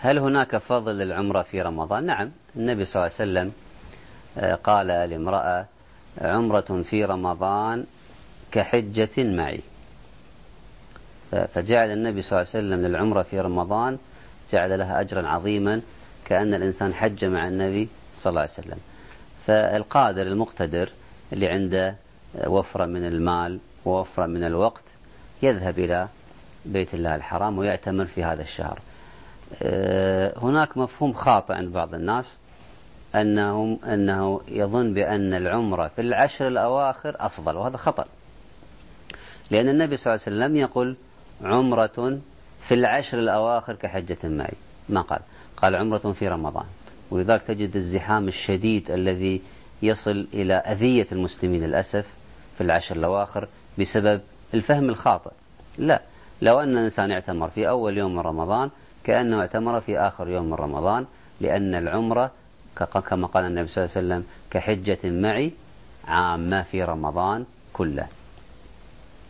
هل هناك فضل للعمرة في رمضان؟ نعم. النبي صلى الله عليه وسلم آه، قال لامرأة عمرة في رمضان كحجة معي. فجعل النبي صلى الله عليه وسلم للعمرة في رمضان جعل لها أجرا عظيما كأن الإنسان حج مع النبي صلى الله عليه وسلم. فالقادر المقتدر اللي عنده وفرة من المال ووفرة من الوقت يذهب إلى بيت الله الحرام ويعتمر في هذا الشهر. آه، هناك مفهوم خاطئ عند بعض الناس أنهم أنه يظن بأن العمرة في العشر الأواخر أفضل وهذا خطأ. لأن النبي صلى الله عليه وسلم يقول عمرة في العشر الأواخر كحجة معي ما قال؟ قال عمرة في رمضان. ولذلك تجد الزحام الشديد الذي يصل إلى أذية المسلمين للأسف في العشر الأواخر بسبب الفهم الخاطئ. لا لو أن الإنسان اعتمر في أول يوم من رمضان كأنه اعتمر في آخر يوم من رمضان لأن العمرة كما قال النبي صلى الله عليه وسلم كحجة معي عامة في رمضان كله.